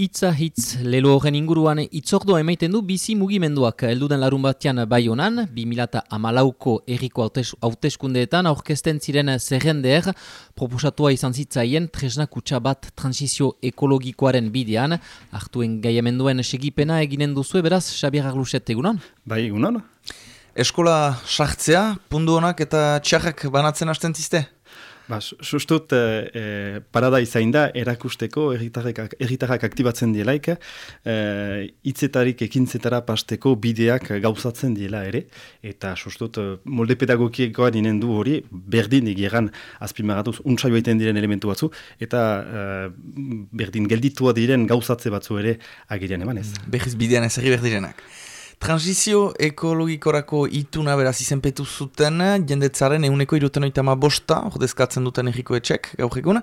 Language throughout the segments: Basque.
Itza hitz lelo horren inguruan itzordua emaiten du bizi mugimenduak elduden larun batean bai honan, 2008ko erriko hauteskundeetan aurkesten ziren zerrendeer proposatua izan zitzaien tresna kutsa bat transizio ekologikoaren bidean, hartuen gaiamenduen segipena eginen duzu beraz, Xabier Arluset egunan? Bai, egunan. Eskola sartzea, pundu honak eta txarrak banatzen hasten ziste? Ba, sustut, e, e, parada izain da, erakusteko erritarrak aktibatzen dielaik, e, itzetarik ekintzetara pasteko bideak gauzatzen diela ere, eta sustut, molde pedagogiekoa dinen du hori, berdin egeran azpimaratuz untsa joaiten diren elementu batzu, eta berdin gelditua diren gauzatze batzu ere agirean eman ez. Behiz bidean ez berdirenak. Transizio ekologikorako ituna beraz izenpetu zuten jendetzaren euneko iruten oitama bosta, ordezkatzen duten egiko etxek, gaur egun.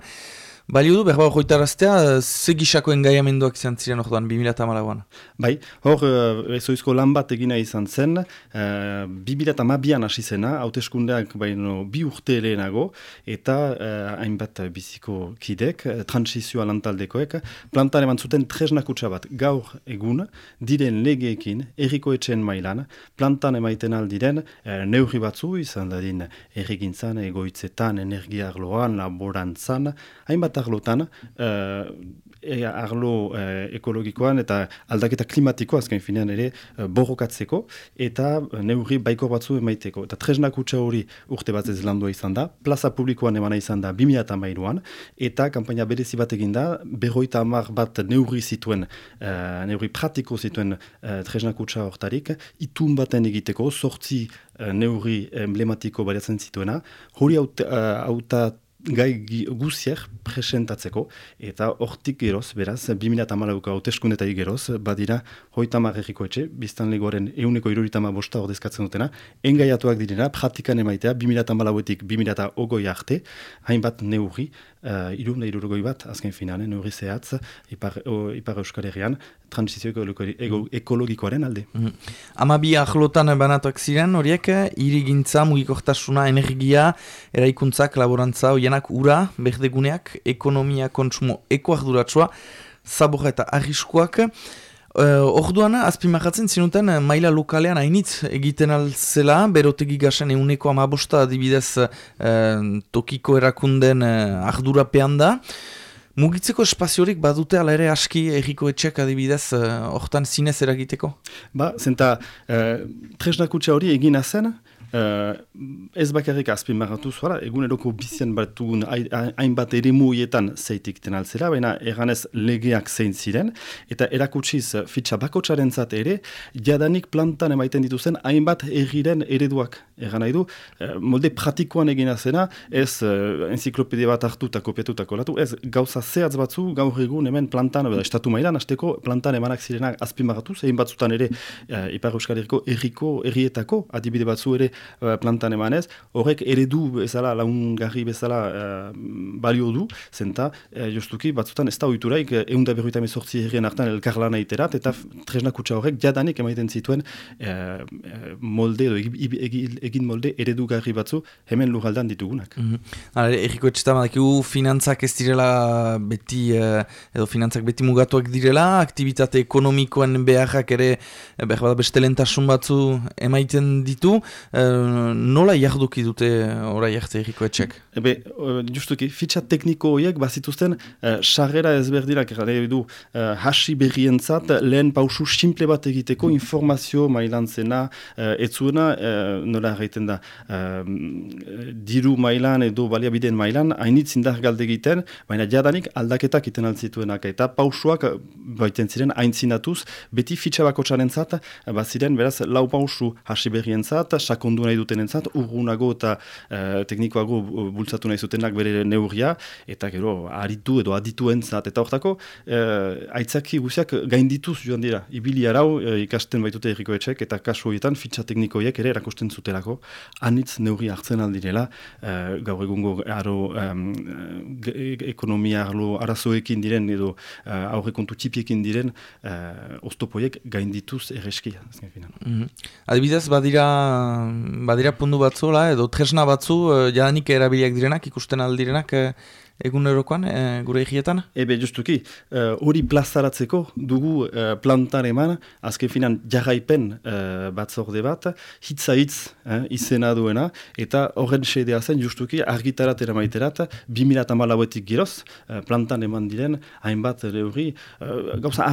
Balio du, behar hori taraztea, ze gisako engaiamenduak izan ziren orduan, 2008an? Bai, hor, uh, ezoizko lan bat egina izan zen, uh, 2008an hasi zena, hauteskundeak baino bi urte lehenago, eta uh, hainbat biziko kidek, transizioa lantaldekoek, plantan eman zuten tresnakutsa bat gaur egun, diren legeekin, erriko etxen mailan, plantan emaiten aldiren, uh, neurri batzu izan dadin errigintzan, egoitzetan, energiarloan, laborantzan, hainbat arlotan, e, arlo uh, ekologikoan eta aldaketa klimatiko azken finean ere borrokatzeko eta neurri baiko batzu emaiteko. Eta tresnak utxa hori urte bat ez landua izan da, plaza publikoan emana izan da 2008an eta kampaina berezi bat egin da, berroita amar bat neurri zituen, uh, neurri pratiko zituen uh, tresnak utxa hortarik, itun baten egiteko, sortzi neurri emblematiko bariatzen zituena, hori auta gai guziak presentatzeko, eta hortik geroz, beraz, 2008ko hauteskundetaik geroz, badira hoita marreriko etxe, biztan legoaren euneko iruritama bosta ordezkatzen dutena, engaiatuak direna, praktikan emaitea, 2008etik 2008 arte, hainbat neurri, uh, irunda irurgoi bat, azken finalen, neurri zehatz, ipar, o, ipar euskal herrian, transizio ekologikoaren alde. Mm -hmm. Ama bi ahlotan banatuak ziren, horiek, irigintza, mugikortasuna, energia, eraikuntzak, laborantza, oienak, ura, berdeguneak, ekonomia, kontsumo, ekoarduratsua, zaborra eta arriskuak, Uh, orduan, azpimarratzen zinuten maila lokalean hainitz egiten alzela, berotegi gasen euneko amabosta adibidez uh, tokiko erakunden uh, ardurapean da. Mugitzeko espaziorik badute ala ere aski erriko etxek adibidez hortan zinez eragiteko? Ba, zenta, uh, tresnakutsa hori egina zen, Uh, ez bakarrik azpimarratu zuara, eguneroko bizian batugun hainbat ere muietan zeitik den altzera, baina eganez legeak zein ziren, eta erakutsiz fitxa bakotxaren ere, jadanik plantan emaiten dituzen hainbat egiren ereduak. Egan nahi du, uh, molde pratikoan egina zena, ez uh, enziklopedia bat hartu eta kopiatu eta kolatu, ez gauza zehatz batzu gaur egun hemen plantan, beda, estatu mailan, azteko plantan emanak zirenak azpimarratu, zein batzutan ere uh, Ipar Euskal Herriko erriko, errietako, adibide batzu ere uh, plantan emanez, horrek eredu bezala, laungarri bezala uh, balio du, zenta, uh, jostuki, batzutan ez da oituraik, egun da berroita mezortzi herrien hartan elkarlan aiterat, eta tresna kutsa horrek jadanik emaiten zituen uh, molde, edo, egin molde eredugarri batzu hemen lujaldan ditugunak. Mm -hmm. Eriko etxeta madakigu, finantzak ez direla beti, edo finantzak beti mugatuak direla, aktivitate ekonomikoen beharrak ere, beste lentasun batzu emaiten ditu, nola jarduki dute orai arte erriko etxek? Ebe, justuki, fitxa tekniko horiek bazituzten uh, sarrera ezberdinak gara du uh, hasi berrientzat lehen pausu simple bat egiteko informazio mailan zena uh, etzuena uh, nola erraiten da diru mailan edo baliabideen mailan hainitz indar galde egiten baina jadanik aldaketak iten altzituenak eta pausuak baiten ziren haintzinatuz beti fitxa bako txaren zat baziren beraz lau pausu hasi berrientzat sakondu nahi duten entzat, urgunago eta uh, teknikoago bultzatu nahi zutenak bere neurria, eta gero aritu edo aditu entzat, eta hortako uh, aitzaki guziak gaindituz joan dira. Ibili arau uh, ikasten baitute erriko etxek, eta kasu horietan fitxa teknikoiek ere erakusten zutelako, anitz neurri hartzen aldirela, uh, gaur egungo aro um, ekonomia arlo arazoekin diren, edo uh, aurrekontu txipiekin diren, uh, oztopoiek gaindituz erreskia. Mm -hmm. Adibidez, badira badira pundu batzu, edo tresna batzu, uh, jadanik erabiliak direnak, ikusten aldirenak, uh, egunerokoan e, gure egietan? Ebe, justuki, hori uh, plazaratzeko dugu uh, plantar eman, azken finan jarraipen uh, batzorde bat, hitza hitz eh, izena duena, eta horren sedea zen justuki argitarat eramaiterat, 2008 giroz, uh, plantan eman diren, hainbat hori, uh, gauza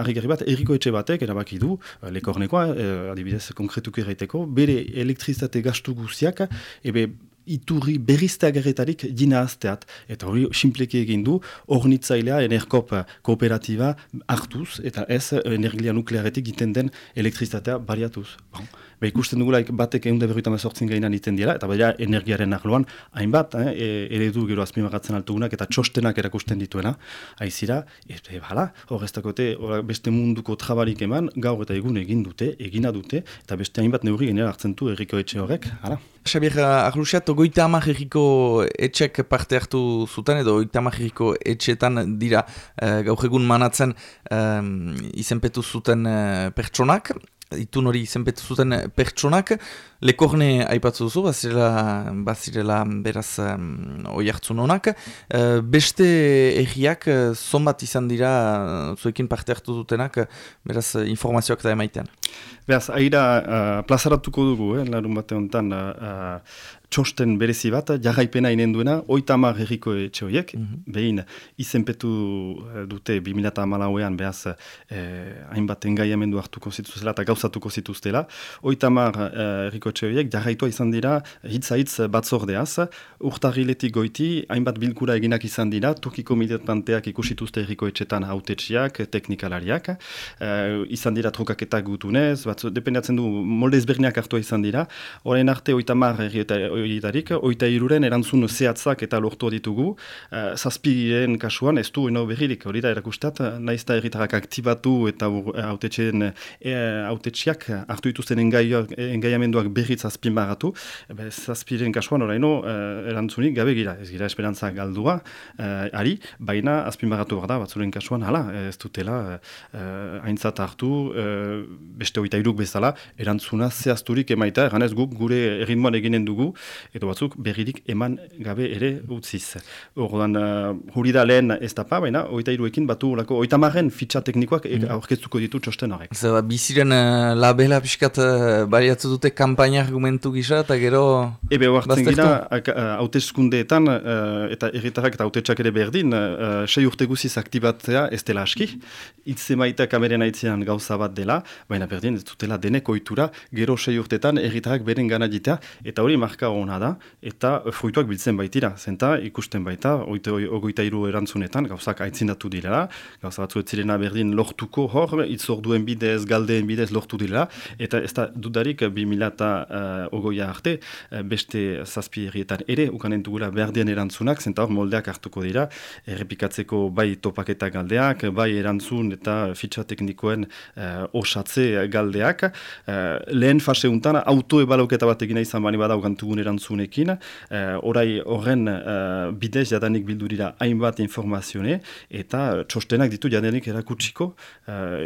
argi bat, eriko etxe batek, erabaki du, lekornekoa, uh, adibidez, konkretuki erraiteko, bere elektrizate gastu guziak, ebe, iturri berrizteagarretarik dina azteat. Eta hori simpleki egin du, ornitzailea enerkop kooperatiba hartuz, eta ez energia nuklearetik giten den elektrizitatea bariatuz. Bon. Ba, ikusten dugula batek egun da berruita mazortzen gainan iten dira, eta baina energiaren arloan, hainbat, eh, e, eredu gero azpimagatzen altugunak eta txostenak erakusten dituena, aizira, eta bala, horreztakote beste munduko trabarik eman, gaur eta egun egin dute, egina dute, eta beste hainbat neurri genera hartzen du erriko etxe horrek, hala. Xabier, ahlusiat, goita amak erriko etxek parte hartu zuten, edo goita amak erriko etxetan dira uh, gaur egun manatzen uh, izenpetu zuten uh, pertsonak, itun hori zenpetu zuten pertsonak, lekorne aipatzu duzu, bazirela, bazirela beraz um, oi hartzun honak. Uh, beste erriak, uh, zonbat izan dira, uh, zuekin parte hartu dutenak, beraz informazioak da emaiten. Beraz, aira plazaratuko dugu, eh, larun bate honetan, txosten berezi bat, jarraipena inen duena, oita hamar erriko etxe horiek, mm behin izenpetu eh, dute 2008an behaz eh, hainbat engaiamendu hartuko zituzela eta gauzatuko zituztela, oita hamar eh, erriko etxe horiek jarraitua izan dira hitz batzordeaz, urtarriletik goiti, hainbat bilkura eginak izan dira, Turkiko militanteak ikusituzte erriko etxetan hautetxiak, teknikalariak, eh, izan dira trukaketak gutunez, batzu, dependatzen du molde ezberniak hartua izan dira, horrein arte oita hamar horietarik, oita iruren erantzun zehatzak eta lortu ditugu, uh, zazpiren kasuan ez du eno berririk, hori da erakustat, nahiz da erritarak aktibatu eta autetxean uh, autetxiak hartu dituzten engaiamenduak berriz zazpin baratu, zazpiren kasuan oraino uh, erantzunik gabe gira, ez gira esperantza galdua, uh, ari, baina azpin baratu da, batzuren kasuan, hala, ez dutela haintzat hartu, beste oita iruk bezala, erantzuna zehazturik emaita, eganez guk gure erritmoan eginen dugu, edo batzuk berririk eman gabe ere utziz. Orduan, uh, huri da lehen ez da pa, baina oita iruekin batu lako, oita marren fitxa teknikoak mm. aurkeztuko ditu txosten horrek. Zer, biziren uh, labela pixkat uh, bariatu dute kampaina argumentu gisa eta gero... Ebe, oartzen gira, hautezkundeetan uh, eta erritarrak eta hautetxak ere berdin, uh, sei urte guziz aktibatzea ez dela aski, itze kameren aitzean gauza bat dela, baina berdin ez dutela denek oitura, gero sei urtetan erritarrak beren gana ditea, eta hori marka ona da, eta fruituak biltzen baitira, zenta ikusten baita, oite ogoita iru erantzunetan, gauzak aitzindatu direla, gauza batzu etzirena berdin lortuko hor, itzorduen bidez, galdeen bidez lortu direla, eta ez da dudarik 2000 eta uh, ogoia arte, uh, beste zazpi errietan ere, ukanen dugula berdien erantzunak, zenta hor moldeak hartuko dira, errepikatzeko bai topaketa galdeak, bai erantzun eta fitxa teknikoen uh, osatze galdeak, uh, lehen fase untan, autoebaloketa bat egina izan bani bada ukantugun erantzunekin, uh, orai horren uh, bidez jadanik bildu dira hainbat informazione, eta txostenak ditu jadanik erakutsiko, uh,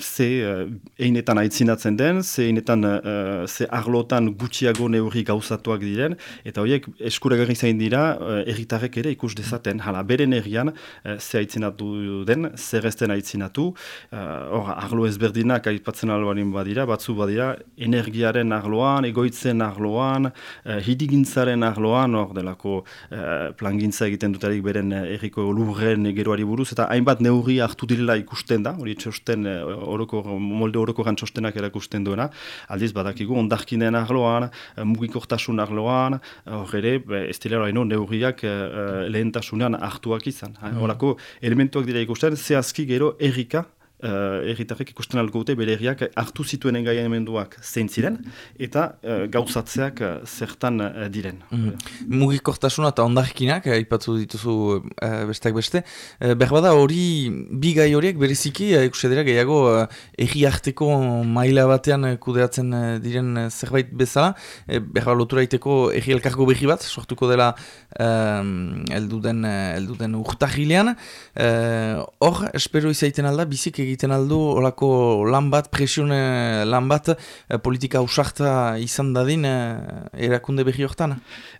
ze uh, einetan aitzinatzen den, ze einetan uh, ze arlotan gutxiago neurri gauzatuak diren, eta horiek eskuragarri zain dira erritarek ere ikus dezaten, hala, beren errian uh, ze aitzinatu den, zer ezten aitzinatu, hor, arlo ezberdinak aipatzen albarin badira, batzu badira, energiaren arloan, egoitzen arloan, uh, hidigintzaren arloan, hor delako uh, plangintza egiten dutarik beren uh, erriko lurren geroari buruz, eta hainbat neurri hartu direla ikusten da, hori txosten, oroko, molde oroko txostenak erakusten duena, aldiz badakigu, ondarkinen arloan, mugikortasun arloan, hor ere, ez dira hori neurriak uh, lehentasunean hartuak izan. Mm. Horako, elementuak dira ikusten, zehazki gero errika, uh, erritarrek ikusten alko dute bere erriak hartu zituen engaien emenduak zein ziren, eta uh, gauzatzeak uh, zertan uh, diren. Mm Mugikortasuna eta ondarkinak, aipatzu dituzu uh, besteak beste, uh, berbada hori, bi gai horiek bereziki, uh, gehiago uh, erri harteko maila batean kudeatzen uh, diren zerbait bezala, uh, berbada lotura iteko erri elkargo behi bat, sortuko dela uh, elduden, elduden urtahilean, hor, espero izaiten alda, bizik egiten aldu, olako lan bat, presione lan bat, eh, politika usarta izan dadin eh, erakunde behi hortan?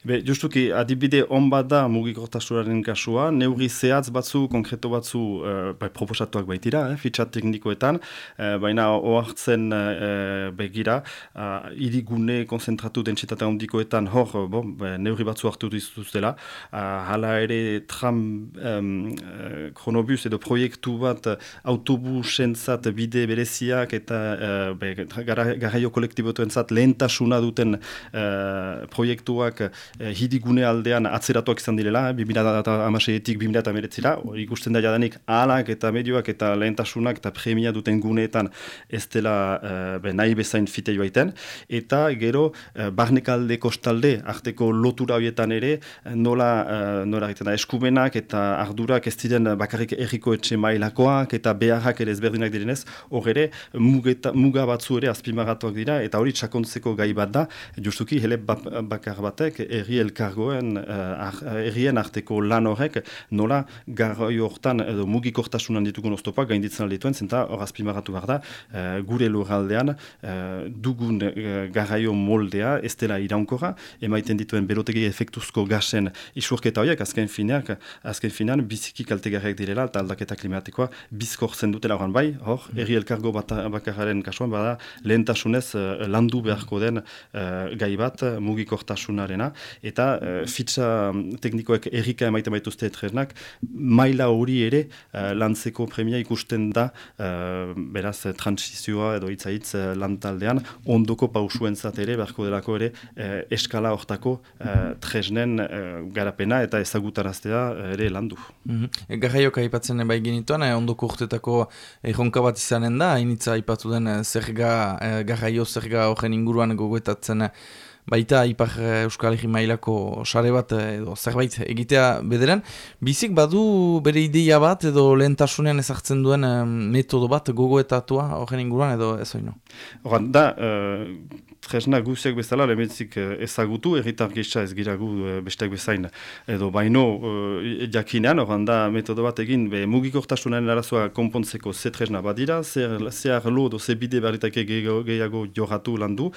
Be, justuki, adibide on bat da mugikortasunaren kasua, neuri zehatz batzu, konkreto batzu eh, bai, proposatuak baitira, eh, fitxat teknikoetan, eh, baina oartzen eh, begira, uh, irigune konzentratu dentsitate handikoetan hor, bon, neuri batzu hartu dizuztela, uh, hala ere tram um, kronobus edo proiektu bat autobusentzat bide bereziak eta uh, garraio kolektibotu entzat lehentasuna duten uh, proiektuak uh, hidigune aldean atzeratuak izan direla, 2008-etik 2008-etik, ikusten da jadanik ahalak eta medioak eta lehentasunak eta premia duten guneetan ez dela uh, nahi bezain fite joaiten, eta gero uh, barnekalde kostalde arteko lotura horietan ere nola, uh, nola da, eskumenak eta ardurak ez diren bakarrik erriko etxe mailakoak eta beharrak ere ezberdinak direnez, hor ere muga batzu ere azpimagatuak dira eta hori txakontzeko gai bat da, justuki hele bakar batek erri elkargoen uh, errien arteko lan horrek nola garroi hortan edo mugikortasunan ditugun oztopak gainditzen aldituen, zenta hor azpimagatu behar da. Uh, gure lurraldean dugun garraio moldea ez dela iraunkora, emaiten dituen berotegi efektuzko gasen isurketa horiek azken fineak, azken finean biziki kaltegarriak direla eta aldaketa klimatikoa bizkortzen dutela horan bai, hor, mm. erri elkargo bakararen kasuan bada lehentasunez uh, landu beharko den uh, gai bat mugikortasunarena eta uh, fitxa teknikoek errika emaiten baituzte etrenak maila hori ere uh, lantzeko premia ikusten da uh, beraz transizioa edo itzaitz uh, lantaldean ondoko pausuen ere beharko delako ere uh, eskala hortako uh, tresnen garapena eta ezagutaraztea ere landu. Mm -hmm. Garraioka aipatzen bai genituan, ondoko urtetako erronka bat izanen da, hainitza aipatu den zerga, eh, garraio zerga horren inguruan gogoetatzen baita ipar eh, Euskal Herri mailako sare bat eh, edo zerbait egitea bederan. Bizik badu bere ideia bat edo lehentasunean ezartzen duen metodo bat gogoetatua horren inguruan edo ez oino? Horan, da, tresna guziak bezala lemetzik ezagutu, erritar gisa ez giragu eh, besteak bezain edo baino uh, jakinean, oran da metodo bat egin be, mugikortasunaren arazoa konpontzeko ze tresna badira, zer, zer lo do ze bide barritake gehiago joratu landu,